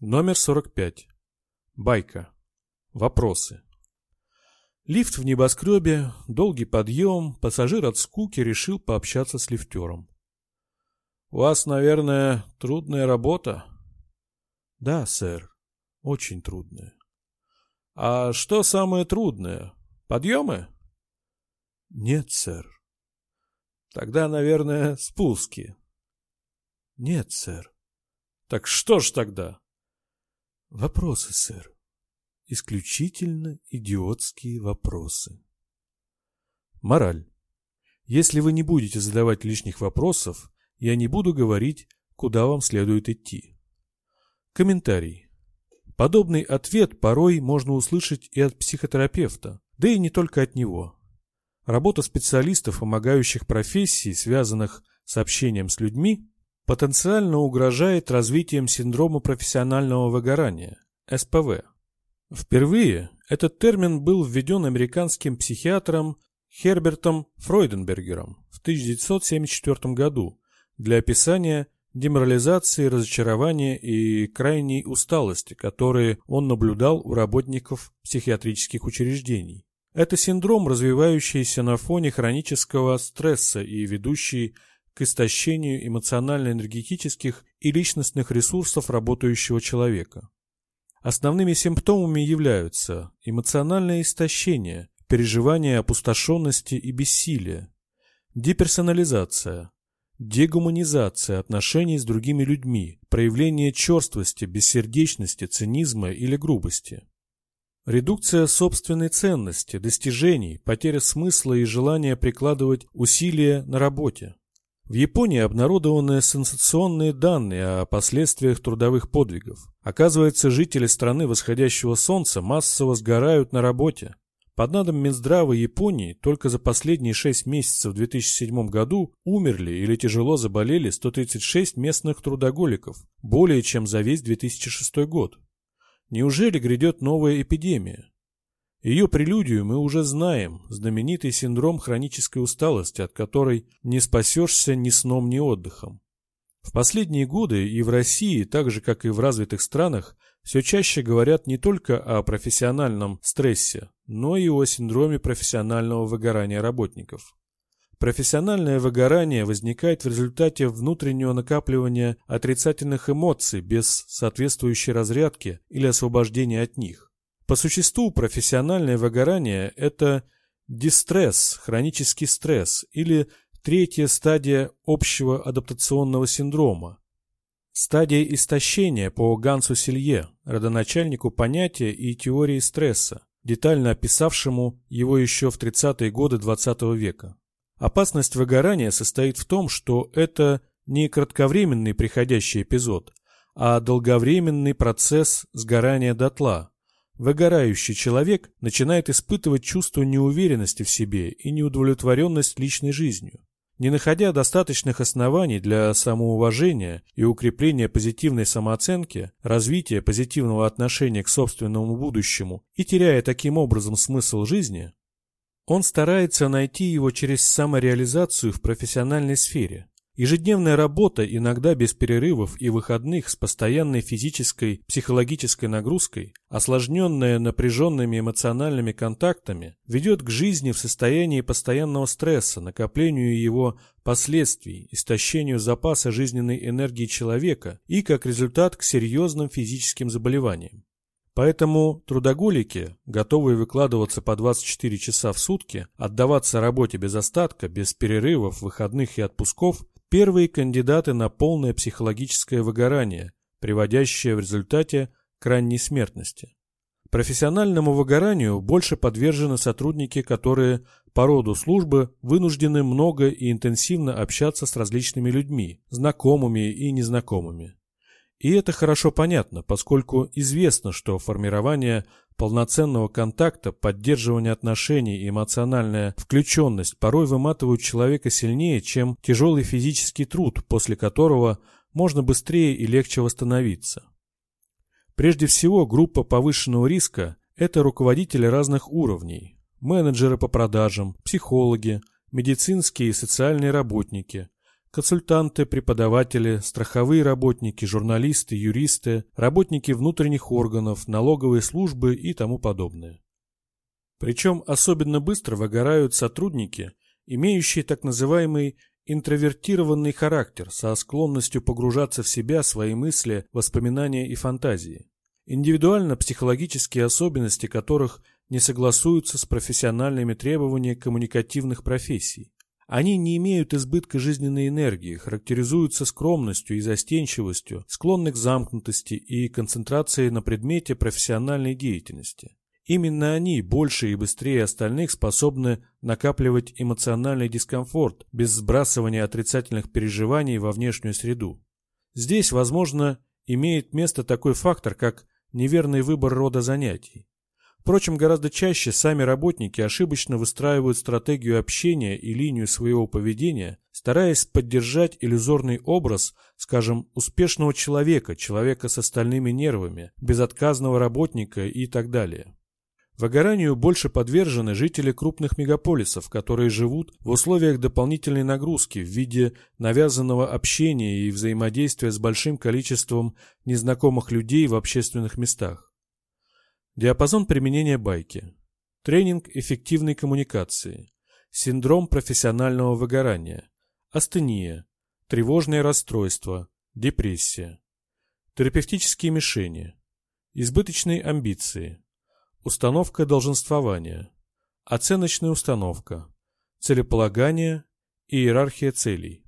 Номер 45. Байка. Вопросы. Лифт в небоскребе, долгий подъем, пассажир от скуки решил пообщаться с лифтером. «У вас, наверное, трудная работа?» «Да, сэр, очень трудная». «А что самое трудное? Подъемы?» «Нет, сэр». «Тогда, наверное, спуски». «Нет, сэр». «Так что ж тогда?» Вопросы, сэр. Исключительно идиотские вопросы. Мораль. Если вы не будете задавать лишних вопросов, я не буду говорить, куда вам следует идти. Комментарий. Подобный ответ порой можно услышать и от психотерапевта, да и не только от него. Работа специалистов, помогающих профессий, связанных с общением с людьми, потенциально угрожает развитием синдрома профессионального выгорания, СПВ. Впервые этот термин был введен американским психиатром Хербертом Фройденбергером в 1974 году для описания деморализации, разочарования и крайней усталости, которые он наблюдал у работников психиатрических учреждений. Это синдром, развивающийся на фоне хронического стресса и ведущий к истощению эмоционально-энергетических и личностных ресурсов работающего человека. Основными симптомами являются эмоциональное истощение, переживание опустошенности и бессилия, деперсонализация, дегуманизация отношений с другими людьми, проявление черствости, бессердечности, цинизма или грубости. Редукция собственной ценности, достижений, потеря смысла и желания прикладывать усилия на работе. В Японии обнародованы сенсационные данные о последствиях трудовых подвигов. Оказывается, жители страны восходящего солнца массово сгорают на работе. Под надом Минздрава Японии только за последние 6 месяцев в 2007 году умерли или тяжело заболели 136 местных трудоголиков, более чем за весь 2006 год. Неужели грядет новая эпидемия? Ее прелюдию мы уже знаем, знаменитый синдром хронической усталости, от которой не спасешься ни сном, ни отдыхом. В последние годы и в России, так же как и в развитых странах, все чаще говорят не только о профессиональном стрессе, но и о синдроме профессионального выгорания работников. Профессиональное выгорание возникает в результате внутреннего накапливания отрицательных эмоций без соответствующей разрядки или освобождения от них. По существу профессиональное выгорание – это дистресс, хронический стресс или третья стадия общего адаптационного синдрома. Стадия истощения по Гансу Силье, родоначальнику понятия и теории стресса, детально описавшему его еще в 30-е годы XX -го века. Опасность выгорания состоит в том, что это не кратковременный приходящий эпизод, а долговременный процесс сгорания дотла, Выгорающий человек начинает испытывать чувство неуверенности в себе и неудовлетворенность личной жизнью. Не находя достаточных оснований для самоуважения и укрепления позитивной самооценки, развития позитивного отношения к собственному будущему и теряя таким образом смысл жизни, он старается найти его через самореализацию в профессиональной сфере, Ежедневная работа, иногда без перерывов и выходных с постоянной физической, психологической нагрузкой, осложненная напряженными эмоциональными контактами, ведет к жизни в состоянии постоянного стресса, накоплению его последствий, истощению запаса жизненной энергии человека и, как результат, к серьезным физическим заболеваниям. Поэтому трудоголики, готовые выкладываться по 24 часа в сутки, отдаваться работе без остатка, без перерывов, выходных и отпусков, первые кандидаты на полное психологическое выгорание, приводящее в результате к ранней смертности. Профессиональному выгоранию больше подвержены сотрудники, которые по роду службы вынуждены много и интенсивно общаться с различными людьми, знакомыми и незнакомыми. И это хорошо понятно, поскольку известно, что формирование полноценного контакта, поддерживание отношений и эмоциональная включенность порой выматывают человека сильнее, чем тяжелый физический труд, после которого можно быстрее и легче восстановиться. Прежде всего, группа повышенного риска – это руководители разных уровней, менеджеры по продажам, психологи, медицинские и социальные работники, консультанты, преподаватели, страховые работники, журналисты, юристы, работники внутренних органов, налоговые службы и тому подобное. Причем особенно быстро выгорают сотрудники, имеющие так называемый интровертированный характер со склонностью погружаться в себя, свои мысли, воспоминания и фантазии, индивидуально-психологические особенности которых не согласуются с профессиональными требованиями коммуникативных профессий. Они не имеют избытка жизненной энергии, характеризуются скромностью и застенчивостью, склонны к замкнутости и концентрации на предмете профессиональной деятельности. Именно они больше и быстрее остальных способны накапливать эмоциональный дискомфорт без сбрасывания отрицательных переживаний во внешнюю среду. Здесь, возможно, имеет место такой фактор, как неверный выбор рода занятий. Впрочем, гораздо чаще сами работники ошибочно выстраивают стратегию общения и линию своего поведения, стараясь поддержать иллюзорный образ, скажем, успешного человека, человека с остальными нервами, безотказного работника и так далее. Выгоранию больше подвержены жители крупных мегаполисов, которые живут в условиях дополнительной нагрузки в виде навязанного общения и взаимодействия с большим количеством незнакомых людей в общественных местах. Диапазон применения байки. Тренинг эффективной коммуникации. Синдром профессионального выгорания. Астения. Тревожное расстройство. Депрессия. Терапевтические мишени. Избыточные амбиции. Установка долженствования. Оценочная установка. Целеполагание иерархия целей.